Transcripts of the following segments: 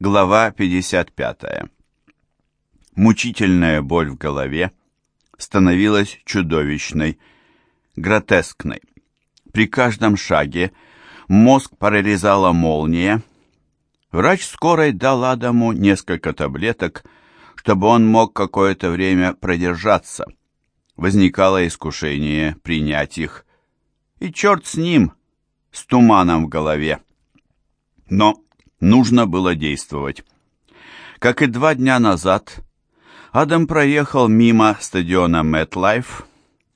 Глава 55. Мучительная боль в голове становилась чудовищной, гротескной. При каждом шаге мозг прорезала молния. Врач скорой дал Адаму несколько таблеток, чтобы он мог какое-то время продержаться. Возникало искушение принять их. И черт с ним, с туманом в голове. Но нужно было действовать. Как и два дня назад, Адам проехал мимо стадиона MetLife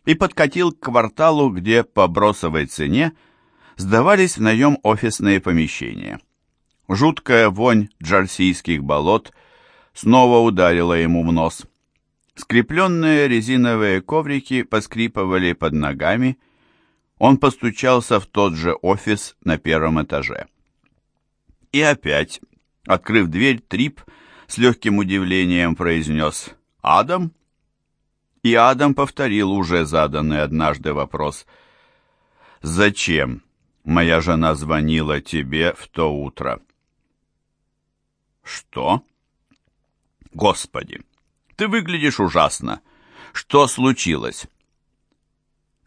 и подкатил к кварталу, где по бросовой цене сдавались в наем офисные помещения. Жуткая вонь джарсийских болот снова ударила ему в нос. Скрепленные резиновые коврики поскрипывали под ногами. Он постучался в тот же офис на первом этаже. И опять, открыв дверь, Трип с легким удивлением произнес «Адам?» И Адам повторил уже заданный однажды вопрос «Зачем моя жена звонила тебе в то утро?» «Что?» «Господи, ты выглядишь ужасно. Что случилось?»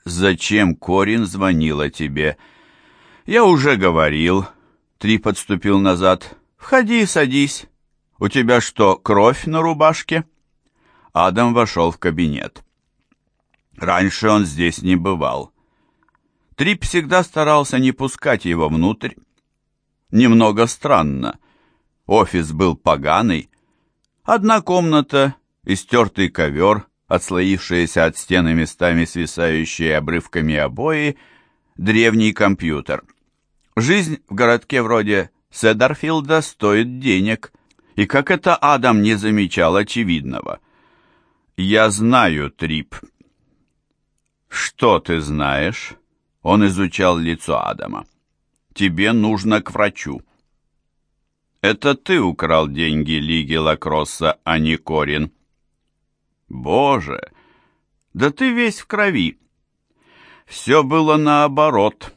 «Зачем Корин звонила тебе?» «Я уже говорил». Три подступил назад. «Входи, садись. У тебя что, кровь на рубашке?» Адам вошел в кабинет. Раньше он здесь не бывал. Трип всегда старался не пускать его внутрь. Немного странно. Офис был поганый. Одна комната, истертый ковер, отслоившиеся от стены местами свисающие обрывками обои, древний компьютер — Жизнь в городке вроде Седарфилда стоит денег, и как это Адам не замечал очевидного. «Я знаю, Трип». «Что ты знаешь?» Он изучал лицо Адама. «Тебе нужно к врачу». «Это ты украл деньги Лиги Лакросса, а не Корин». «Боже, да ты весь в крови». «Все было наоборот»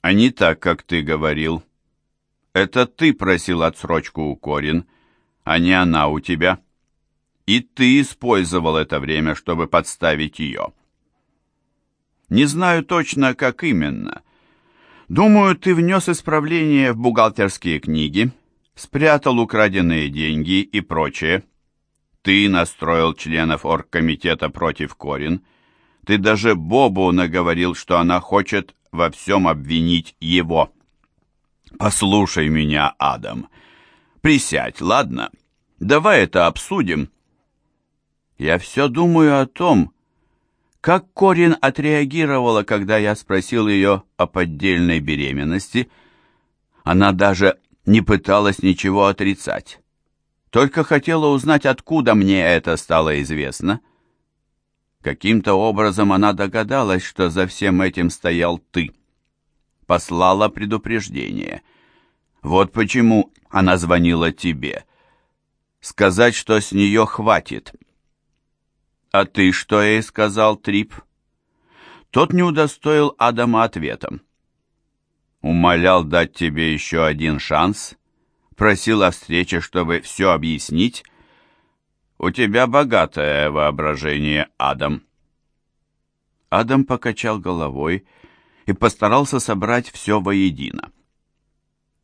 а не так, как ты говорил. Это ты просил отсрочку у Корин, а не она у тебя. И ты использовал это время, чтобы подставить ее. Не знаю точно, как именно. Думаю, ты внес исправление в бухгалтерские книги, спрятал украденные деньги и прочее. Ты настроил членов оргкомитета против Корин. Ты даже Бобу наговорил, что она хочет во всем обвинить его. «Послушай меня, Адам. Присядь, ладно? Давай это обсудим». Я все думаю о том, как Корин отреагировала, когда я спросил ее о поддельной беременности. Она даже не пыталась ничего отрицать. Только хотела узнать, откуда мне это стало известно. Каким-то образом она догадалась, что за всем этим стоял ты. Послала предупреждение. Вот почему она звонила тебе. Сказать, что с нее хватит. А ты что ей сказал, Трип? Тот не удостоил Адама ответом. Умолял дать тебе еще один шанс, просил о встрече, чтобы все объяснить, «У тебя богатое воображение, Адам». Адам покачал головой и постарался собрать все воедино.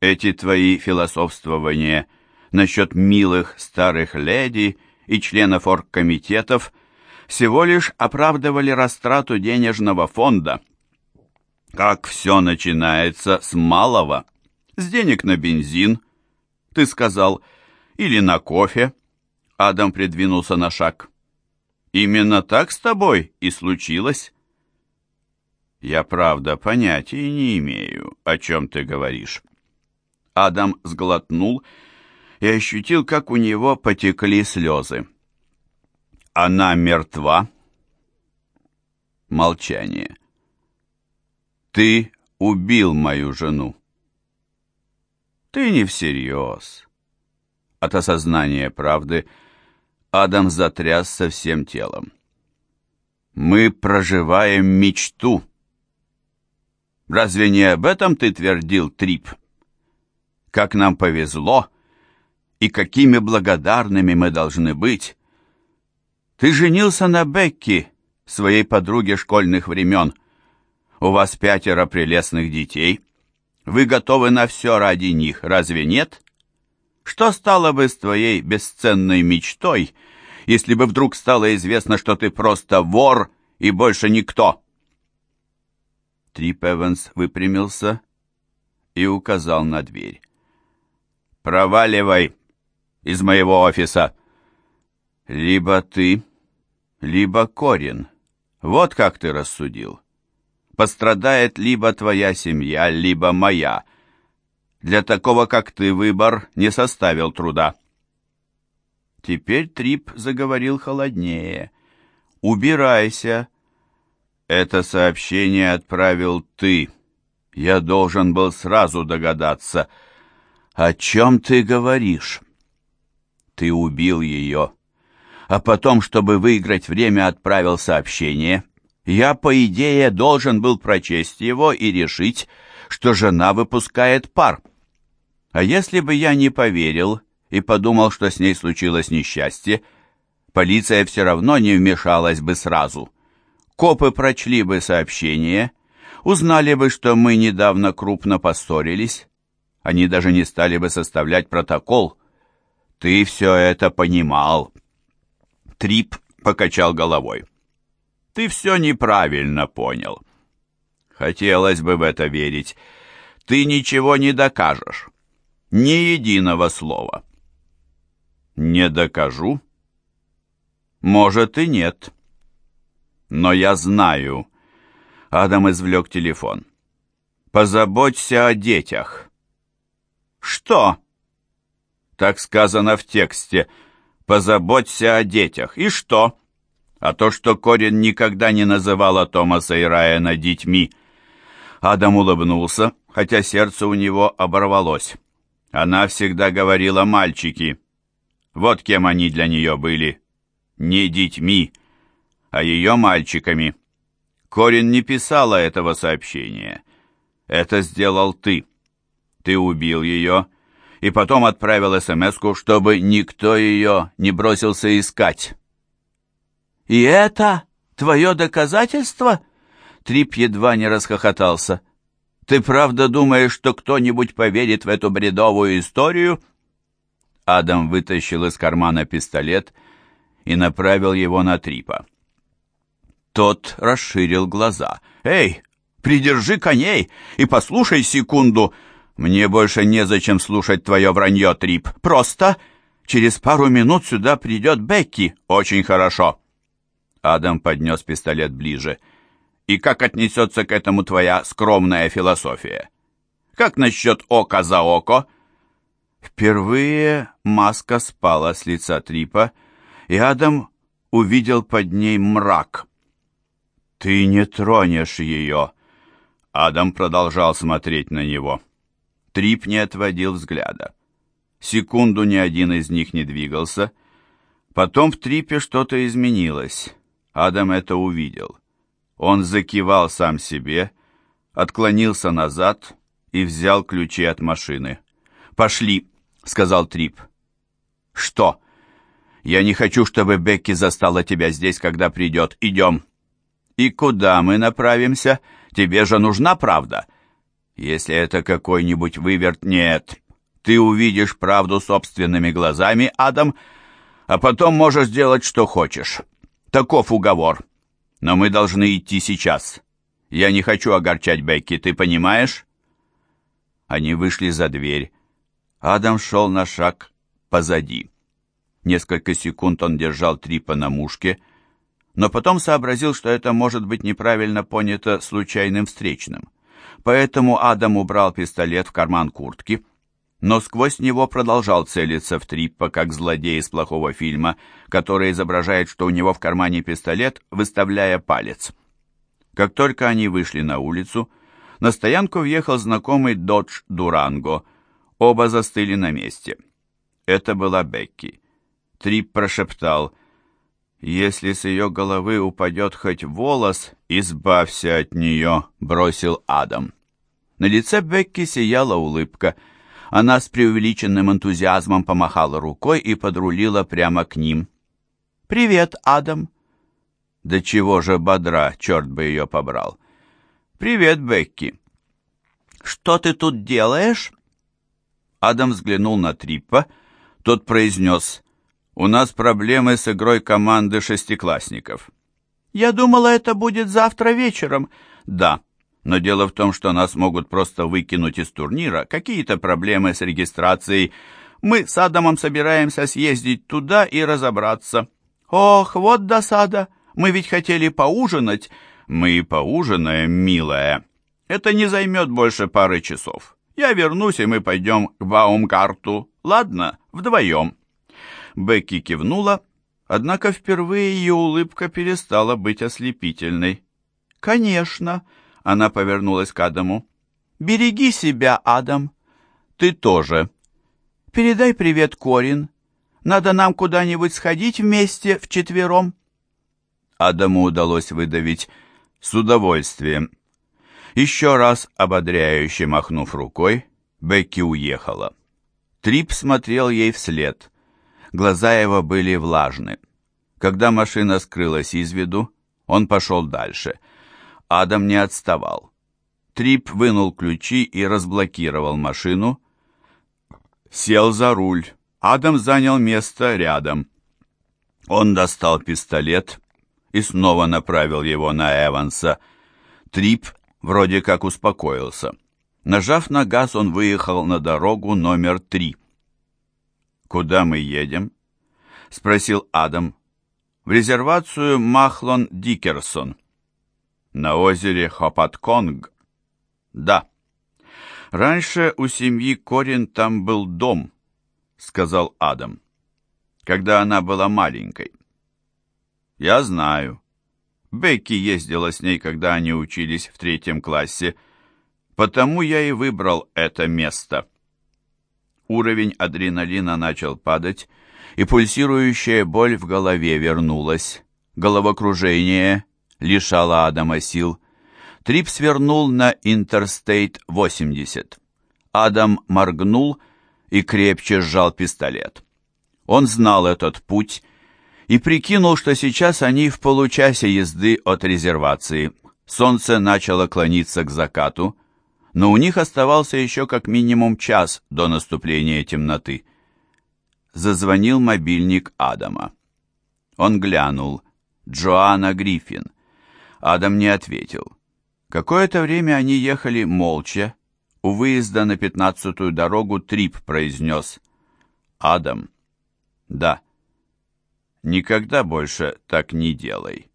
«Эти твои философствования насчет милых старых леди и членов оргкомитетов всего лишь оправдывали растрату денежного фонда. Как все начинается с малого, с денег на бензин, ты сказал, или на кофе, Адам придвинулся на шаг. «Именно так с тобой и случилось?» «Я, правда, понятия не имею, о чем ты говоришь». Адам сглотнул и ощутил, как у него потекли слезы. «Она мертва?» Молчание. «Ты убил мою жену». «Ты не всерьез». От осознания правды – Адам затрясся всем телом. «Мы проживаем мечту!» «Разве не об этом ты твердил, Трип? Как нам повезло, и какими благодарными мы должны быть. Ты женился на Бекки, своей подруге школьных времен. У вас пятеро прелестных детей. Вы готовы на все ради них, разве нет? Что стало бы с твоей бесценной мечтой, если бы вдруг стало известно, что ты просто вор и больше никто?» Трип Эванс выпрямился и указал на дверь. «Проваливай из моего офиса!» «Либо ты, либо Корин. Вот как ты рассудил. Пострадает либо твоя семья, либо моя. Для такого, как ты, выбор не составил труда». Теперь Трип заговорил холоднее. «Убирайся!» «Это сообщение отправил ты. Я должен был сразу догадаться. О чем ты говоришь?» «Ты убил ее, а потом, чтобы выиграть время, отправил сообщение. Я, по идее, должен был прочесть его и решить, что жена выпускает пар. А если бы я не поверил и подумал, что с ней случилось несчастье, полиция все равно не вмешалась бы сразу. Копы прочли бы сообщение, узнали бы, что мы недавно крупно поссорились. Они даже не стали бы составлять протокол. Ты все это понимал. Трип покачал головой. Ты все неправильно понял. Хотелось бы в это верить. Ты ничего не докажешь. Ни единого слова. Не докажу? Может и нет. Но я знаю. Адам извлек телефон. Позаботься о детях. Что? Так сказано в тексте. Позаботься о детях. И что? А то, что Корин никогда не называла Томаса и Райана детьми. Адам улыбнулся, хотя сердце у него оборвалось. Она всегда говорила «мальчики». Вот кем они для нее были. Не детьми, а ее мальчиками. Корин не писала этого сообщения. Это сделал ты. Ты убил ее и потом отправил смс чтобы никто ее не бросился искать. «И это твое доказательство?» Трип едва не расхохотался. «Ты правда думаешь, что кто-нибудь поверит в эту бредовую историю?» Адам вытащил из кармана пистолет и направил его на Трипа. Тот расширил глаза. «Эй, придержи коней и послушай секунду. Мне больше незачем слушать твое вранье, Трип. Просто через пару минут сюда придет Бекки. Очень хорошо». Адам поднес пистолет ближе. «И как отнесется к этому твоя скромная философия? Как насчет око за око?» Впервые маска спала с лица Трипа, и Адам увидел под ней мрак. «Ты не тронешь ее!» Адам продолжал смотреть на него. Трип не отводил взгляда. Секунду ни один из них не двигался. Потом в Трипе что-то изменилось. Адам это увидел. Он закивал сам себе, отклонился назад и взял ключи от машины. «Пошли!» — сказал Трип. «Что?» «Я не хочу, чтобы Бекки застала тебя здесь, когда придет. Идем». «И куда мы направимся? Тебе же нужна правда?» «Если это какой-нибудь выверт, нет. Ты увидишь правду собственными глазами, Адам, а потом можешь делать, что хочешь. Таков уговор. Но мы должны идти сейчас. Я не хочу огорчать Бекки, ты понимаешь?» Они вышли за дверь. Адам шел на шаг позади. Несколько секунд он держал Трипа на мушке, но потом сообразил, что это может быть неправильно понято случайным встречным. Поэтому Адам убрал пистолет в карман куртки, но сквозь него продолжал целиться в Триппа, как злодей из плохого фильма, который изображает, что у него в кармане пистолет, выставляя палец. Как только они вышли на улицу, на стоянку въехал знакомый Dodge Durango — Оба застыли на месте. Это была Бекки. Трип прошептал, «Если с ее головы упадет хоть волос, избавься от нее», — бросил Адам. На лице Бекки сияла улыбка. Она с преувеличенным энтузиазмом помахала рукой и подрулила прямо к ним. «Привет, Адам!» «Да чего же бодра, черт бы ее побрал!» «Привет, Бекки!» «Что ты тут делаешь?» Адам взглянул на Триппа. Тот произнес, «У нас проблемы с игрой команды шестиклассников». «Я думала, это будет завтра вечером». «Да, но дело в том, что нас могут просто выкинуть из турнира, какие-то проблемы с регистрацией. Мы с Адамом собираемся съездить туда и разобраться». «Ох, вот досада! Мы ведь хотели поужинать». «Мы и поужинаем, милая. Это не займет больше пары часов. Я вернусь, и мы пойдем к Баумкарту. Ладно, вдвоем». Бекки кивнула, однако впервые ее улыбка перестала быть ослепительной. «Конечно», — она повернулась к Адаму. «Береги себя, Адам. Ты тоже. Передай привет Корин. Надо нам куда-нибудь сходить вместе, вчетвером». Адаму удалось выдавить с удовольствием. Еще раз ободряюще махнув рукой, Бекки уехала. Трип смотрел ей вслед. Глаза его были влажны. Когда машина скрылась из виду, он пошел дальше. Адам не отставал. Трип вынул ключи и разблокировал машину. Сел за руль. Адам занял место рядом. Он достал пистолет и снова направил его на Эванса. Трип вроде как успокоился. Нажав на газ, он выехал на дорогу номер три. «Куда мы едем?» — спросил Адам. «В резервацию Махлон Дикерсон». «На озере Хопатконг?» «Да». «Раньше у семьи Корин там был дом», — сказал Адам, «когда она была маленькой». «Я знаю. Бекки ездила с ней, когда они учились в третьем классе. Потому я и выбрал это место. Уровень адреналина начал падать, и пульсирующая боль в голове вернулась. Головокружение лишало Адама сил. Трип свернул на Интерстейт 80. Адам моргнул и крепче сжал пистолет. Он знал этот путь и прикинул, что сейчас они в получасе езды от резервации. Солнце начало клониться к закату, но у них оставался еще как минимум час до наступления темноты. Зазвонил мобильник Адама. Он глянул. Джоанна Гриффин. Адам не ответил. Какое-то время они ехали молча. У выезда на пятнадцатую дорогу Трип произнес. «Адам». «Да». Никогда больше так не делай.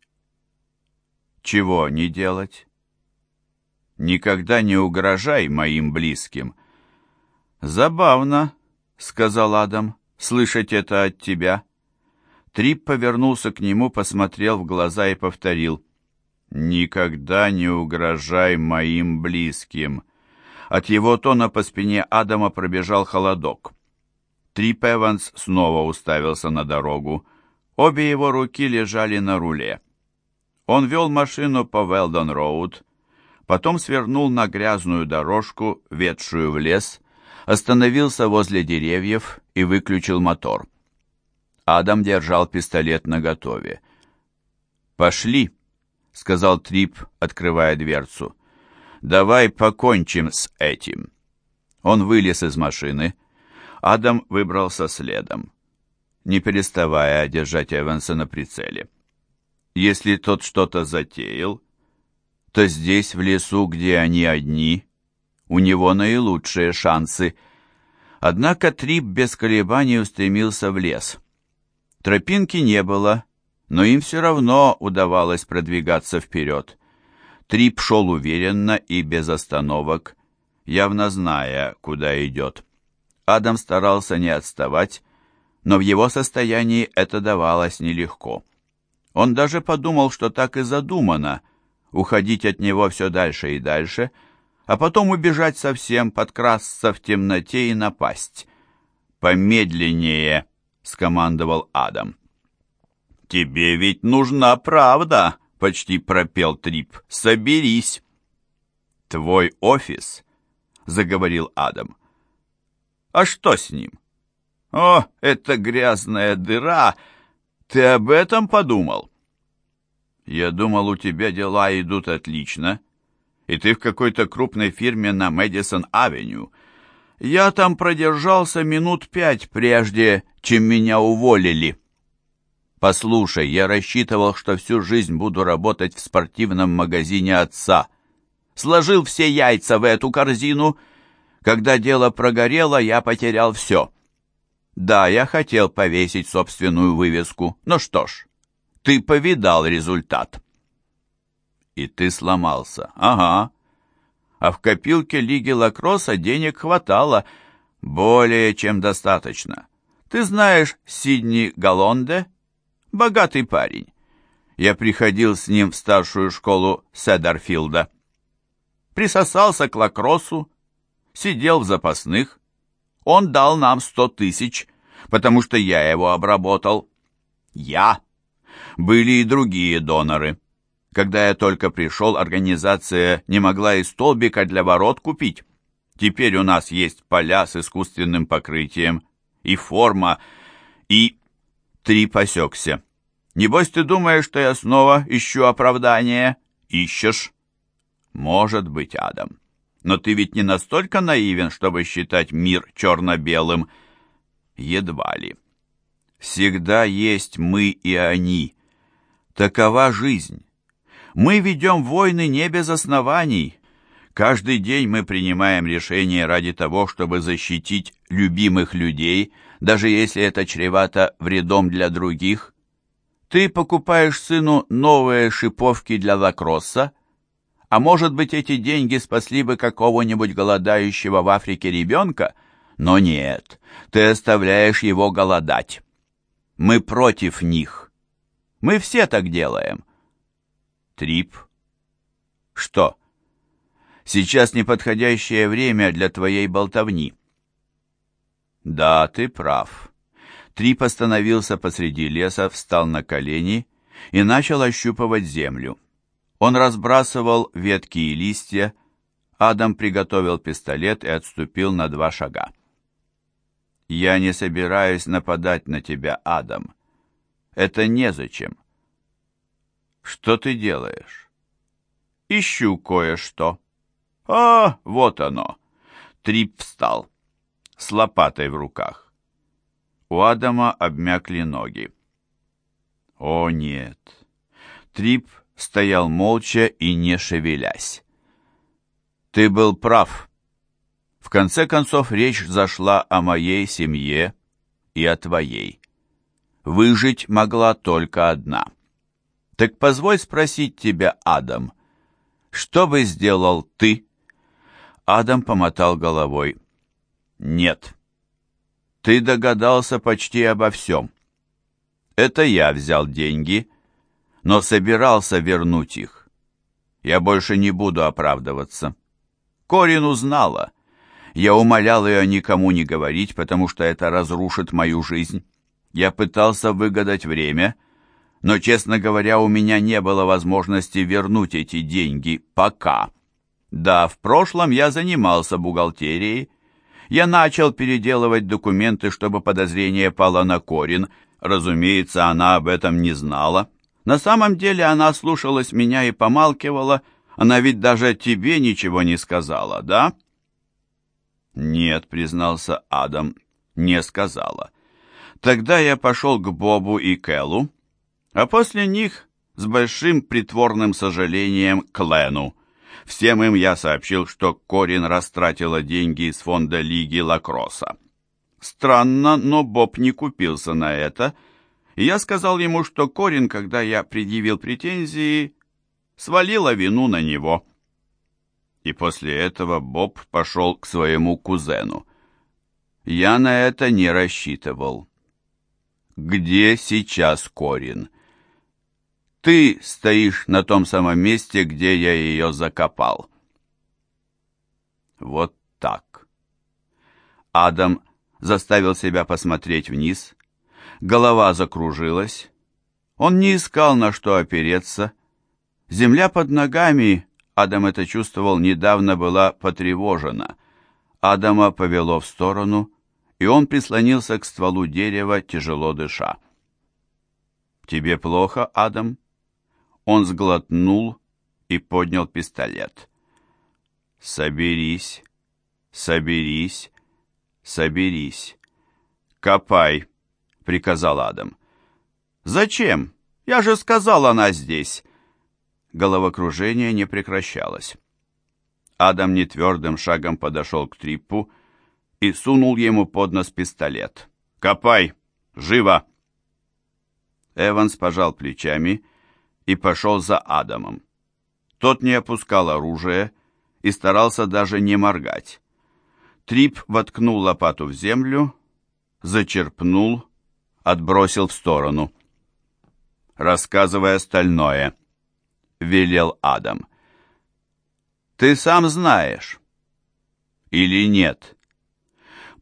Чего не делать? Никогда не угрожай моим близким. Забавно, сказал Адам, слышать это от тебя. Трип повернулся к нему, посмотрел в глаза и повторил. «Никогда не угрожай моим близким». От его тона по спине Адама пробежал холодок. Трип Эванс снова уставился на дорогу. Обе его руки лежали на руле. Он вел машину по Велдон-Роуд, потом свернул на грязную дорожку, ведшую в лес, остановился возле деревьев и выключил мотор. Адам держал пистолет наготове. «Пошли», — сказал Трип, открывая дверцу. «Давай покончим с этим». Он вылез из машины. Адам выбрался следом не переставая держать Эванса на прицеле. Если тот что-то затеял, то здесь, в лесу, где они одни, у него наилучшие шансы. Однако Трип без колебаний устремился в лес. Тропинки не было, но им все равно удавалось продвигаться вперед. Трип шел уверенно и без остановок, явно зная, куда идет. Адам старался не отставать, но в его состоянии это давалось нелегко. Он даже подумал, что так и задумано — уходить от него все дальше и дальше, а потом убежать совсем, подкрасться в темноте и напасть. «Помедленнее!» — скомандовал Адам. «Тебе ведь нужна правда!» — почти пропел Трип. «Соберись!» «Твой офис!» — заговорил Адам. А что с ним? О, это грязная дыра! Ты об этом подумал? Я думал, у тебя дела идут отлично, и ты в какой-то крупной фирме на Мэдисон-авеню. Я там продержался минут пять прежде, чем меня уволили. Послушай, я рассчитывал, что всю жизнь буду работать в спортивном магазине отца. Сложил все яйца в эту корзину. Когда дело прогорело, я потерял все. Да, я хотел повесить собственную вывеску. Ну что ж, ты повидал результат. И ты сломался. Ага. А в копилке Лиги Лакросса денег хватало. Более чем достаточно. Ты знаешь Сидни Галонде? Богатый парень. Я приходил с ним в старшую школу Седарфилда. Присосался к лакроссу, сидел в запасных. Он дал нам сто тысяч, потому что я его обработал. Я. Были и другие доноры. Когда я только пришел, организация не могла и столбика для ворот купить. Теперь у нас есть поля с искусственным покрытием, и форма, и Три посекся. Небось, ты думаешь, что я снова ищу оправдание? Ищешь? Может быть, Адам. Но ты ведь не настолько наивен, чтобы считать мир черно-белым. Едва ли. Всегда есть мы и они. Такова жизнь. Мы ведем войны не без оснований. Каждый день мы принимаем решения ради того, чтобы защитить любимых людей – даже если это чревато вредом для других. Ты покупаешь сыну новые шиповки для лакросса, а может быть эти деньги спасли бы какого-нибудь голодающего в Африке ребенка, но нет, ты оставляешь его голодать. Мы против них. Мы все так делаем. Трип. Что? Сейчас неподходящее время для твоей болтовни. «Да, ты прав». Трип остановился посреди леса, встал на колени и начал ощупывать землю. Он разбрасывал ветки и листья. Адам приготовил пистолет и отступил на два шага. «Я не собираюсь нападать на тебя, Адам. Это незачем». «Что ты делаешь?» «Ищу кое-что». «А, вот оно!» Трип встал с лопатой в руках. У Адама обмякли ноги. О нет! Трип стоял молча и не шевелясь. Ты был прав. В конце концов речь зашла о моей семье и о твоей. Выжить могла только одна. Так позволь спросить тебя, Адам, что бы сделал ты? Адам помотал головой. Нет. Ты догадался почти обо всем. Это я взял деньги, но собирался вернуть их. Я больше не буду оправдываться. Корин узнала. Я умолял ее никому не говорить, потому что это разрушит мою жизнь. Я пытался выгадать время, но, честно говоря, у меня не было возможности вернуть эти деньги пока. Да, в прошлом я занимался бухгалтерией, я начал переделывать документы, чтобы подозрение пало на Корин. Разумеется, она об этом не знала. На самом деле она слушалась меня и помалкивала. Она ведь даже тебе ничего не сказала, да? Нет, признался Адам, не сказала. Тогда я пошел к Бобу и Кэллу, а после них с большим притворным сожалением к Лену. Всем им я сообщил, что Корин растратила деньги из фонда Лиги Лакросса. Странно, но Боб не купился на это, и я сказал ему, что Корин, когда я предъявил претензии, свалила вину на него. И после этого Боб пошел к своему кузену. Я на это не рассчитывал. Где сейчас Корин? Ты стоишь на том самом месте, где я ее закопал. Вот так. Адам заставил себя посмотреть вниз. Голова закружилась. Он не искал, на что опереться. Земля под ногами, Адам это чувствовал, недавно была потревожена. Адама повело в сторону, и он прислонился к стволу дерева, тяжело дыша. «Тебе плохо, Адам?» Он сглотнул и поднял пистолет. «Соберись, соберись, соберись. Копай», — приказал Адам. «Зачем? Я же сказал, она здесь». Головокружение не прекращалось. Адам нетвердым шагом подошел к Триппу и сунул ему под нос пистолет. «Копай! Живо!» Эванс пожал плечами и пошел за Адамом. Тот не опускал оружие и старался даже не моргать. Трип воткнул лопату в землю, зачерпнул, отбросил в сторону. «Рассказывай остальное», — велел Адам. «Ты сам знаешь. Или нет?»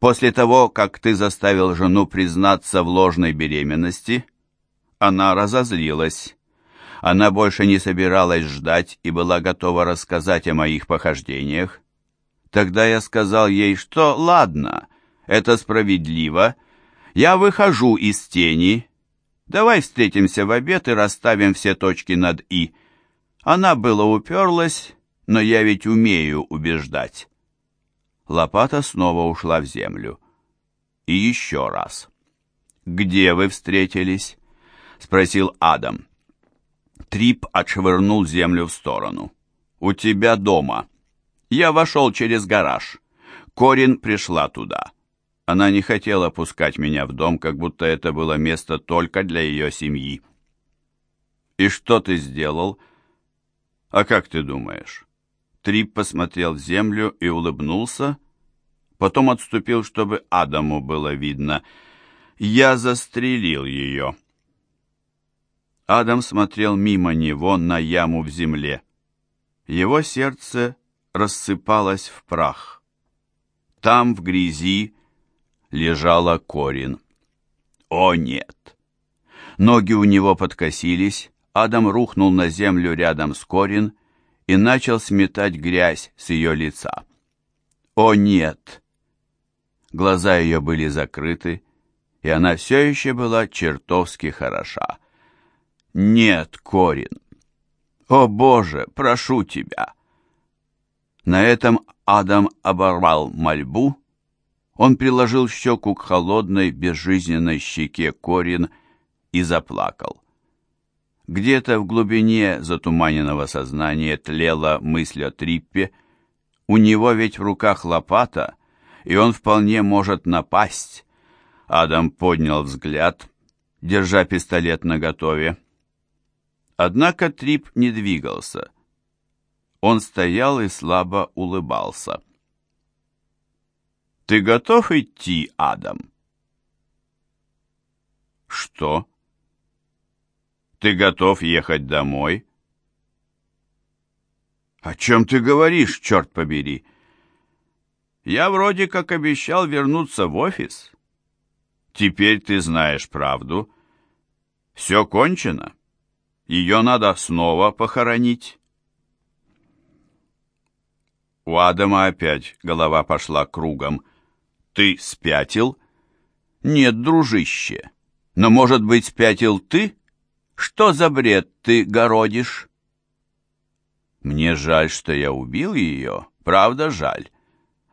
После того, как ты заставил жену признаться в ложной беременности, она разозлилась. Она больше не собиралась ждать и была готова рассказать о моих похождениях. Тогда я сказал ей, что ладно, это справедливо, я выхожу из тени, давай встретимся в обед и расставим все точки над «и». Она было уперлась, но я ведь умею убеждать. Лопата снова ушла в землю. И еще раз. «Где вы встретились?» — спросил Адам. Трип отшвырнул землю в сторону. «У тебя дома. Я вошел через гараж. Корин пришла туда. Она не хотела пускать меня в дом, как будто это было место только для ее семьи». «И что ты сделал?» «А как ты думаешь?» Трип посмотрел в землю и улыбнулся, потом отступил, чтобы Адаму было видно. «Я застрелил ее». Адам смотрел мимо него на яму в земле. Его сердце рассыпалось в прах. Там, в грязи, лежала Корин. О, нет! Ноги у него подкосились, Адам рухнул на землю рядом с Корин и начал сметать грязь с ее лица. «О, нет!» Глаза ее были закрыты, и она все еще была чертовски хороша. «Нет, Корин! О, Боже, прошу тебя!» На этом Адам оборвал мольбу. Он приложил щеку к холодной, безжизненной щеке Корин и заплакал. Где-то в глубине затуманенного сознания тлела мысль о Триппе. У него ведь в руках лопата, и он вполне может напасть. Адам поднял взгляд, держа пистолет наготове. Однако Трип не двигался. Он стоял и слабо улыбался. «Ты готов идти, Адам?» «Что?» Ты готов ехать домой?» «О чем ты говоришь, черт побери?» «Я вроде как обещал вернуться в офис. Теперь ты знаешь правду. Все кончено. Ее надо снова похоронить». У Адама опять голова пошла кругом. «Ты спятил?» «Нет, дружище. Но, может быть, спятил ты?» Что за бред ты городишь?» «Мне жаль, что я убил ее, правда жаль.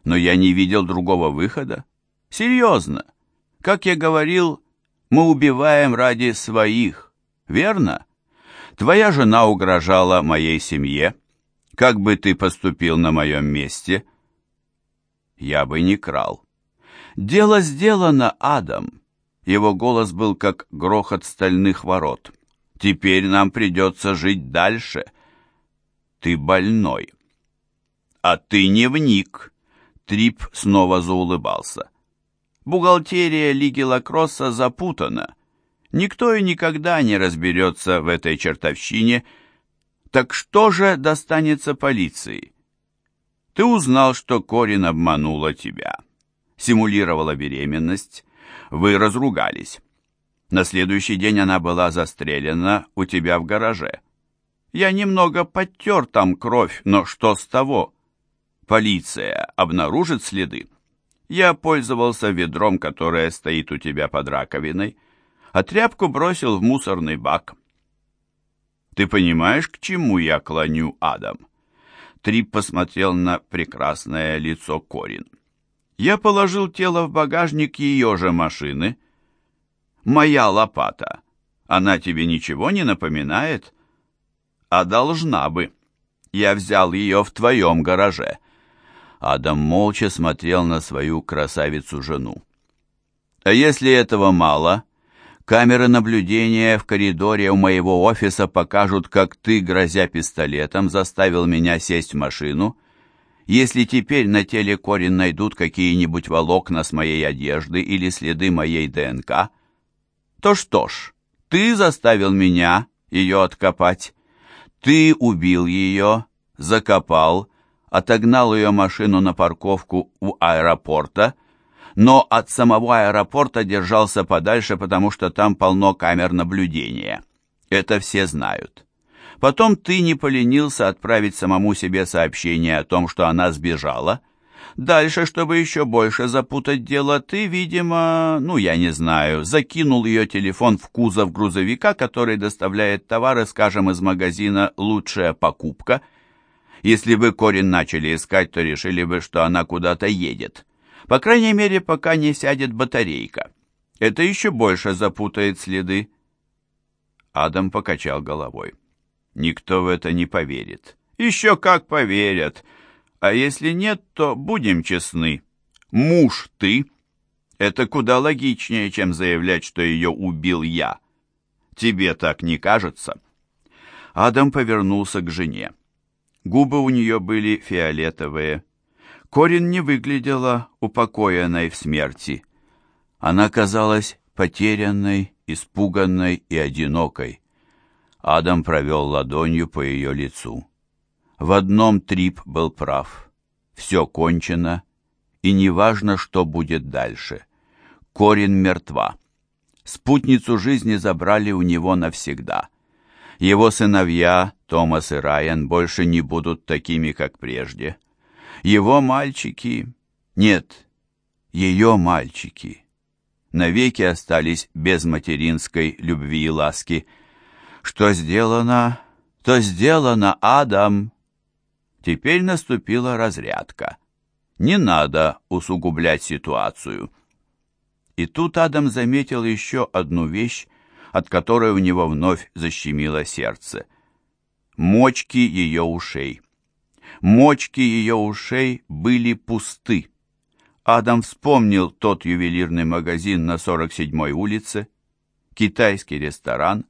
Но я не видел другого выхода. Серьезно. Как я говорил, мы убиваем ради своих, верно? Твоя жена угрожала моей семье. Как бы ты поступил на моем месте?» «Я бы не крал». «Дело сделано, Адам». Его голос был как грохот стальных ворот. Теперь нам придется жить дальше. Ты больной. А ты не вник. Трип снова заулыбался. Бухгалтерия Лиги Лакросса запутана. Никто и никогда не разберется в этой чертовщине. Так что же достанется полиции? Ты узнал, что Корин обманула тебя. Симулировала беременность. Вы разругались. На следующий день она была застрелена у тебя в гараже. Я немного подтер там кровь, но что с того? Полиция обнаружит следы. Я пользовался ведром, которое стоит у тебя под раковиной, а тряпку бросил в мусорный бак. Ты понимаешь, к чему я клоню, Адам?» Трип посмотрел на прекрасное лицо Корин. «Я положил тело в багажник ее же машины. Моя лопата. Она тебе ничего не напоминает?» «А должна бы. Я взял ее в твоем гараже». Адам молча смотрел на свою красавицу-жену. «А если этого мало?» Камеры наблюдения в коридоре у моего офиса покажут, как ты, грозя пистолетом, заставил меня сесть в машину. Если теперь на теле Корин найдут какие-нибудь волокна с моей одежды или следы моей ДНК, то что ж, ты заставил меня ее откопать. Ты убил ее, закопал, отогнал ее машину на парковку у аэропорта — но от самого аэропорта держался подальше, потому что там полно камер наблюдения. Это все знают. Потом ты не поленился отправить самому себе сообщение о том, что она сбежала. Дальше, чтобы еще больше запутать дело, ты, видимо, ну, я не знаю, закинул ее телефон в кузов грузовика, который доставляет товары, скажем, из магазина «Лучшая покупка». Если бы Корин начали искать, то решили бы, что она куда-то едет. По крайней мере, пока не сядет батарейка. Это еще больше запутает следы. Адам покачал головой. Никто в это не поверит. Еще как поверят. А если нет, то будем честны. Муж ты. Это куда логичнее, чем заявлять, что ее убил я. Тебе так не кажется? Адам повернулся к жене. Губы у нее были фиолетовые, Корин не выглядела упокоенной в смерти. Она казалась потерянной, испуганной и одинокой. Адам провел ладонью по ее лицу. В одном Трип был прав. Все кончено, и неважно, что будет дальше. Корин мертва. Спутницу жизни забрали у него навсегда. Его сыновья, Томас и Райан, больше не будут такими, как прежде. Его мальчики... Нет, ее мальчики навеки остались без материнской любви и ласки. Что сделано, то сделано, Адам. Теперь наступила разрядка. Не надо усугублять ситуацию. И тут Адам заметил еще одну вещь, от которой у него вновь защемило сердце. Мочки ее ушей. Мочки ее ушей были пусты. Адам вспомнил тот ювелирный магазин на 47-й улице, китайский ресторан,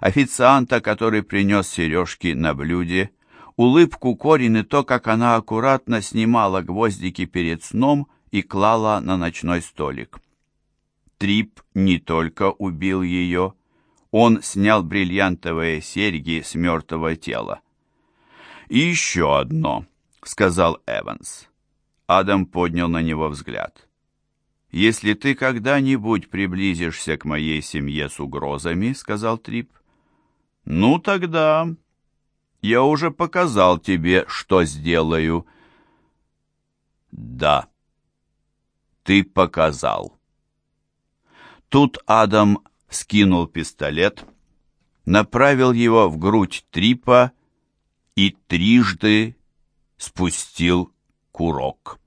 официанта, который принес сережки на блюде, улыбку Корин и то, как она аккуратно снимала гвоздики перед сном и клала на ночной столик. Трип не только убил ее, он снял бриллиантовые серьги с мертвого тела. «И еще одно», — сказал Эванс. Адам поднял на него взгляд. «Если ты когда-нибудь приблизишься к моей семье с угрозами», — сказал Трип, — «ну тогда я уже показал тебе, что сделаю». «Да, ты показал». Тут Адам скинул пистолет, направил его в грудь Трипа и трижды спустил курок.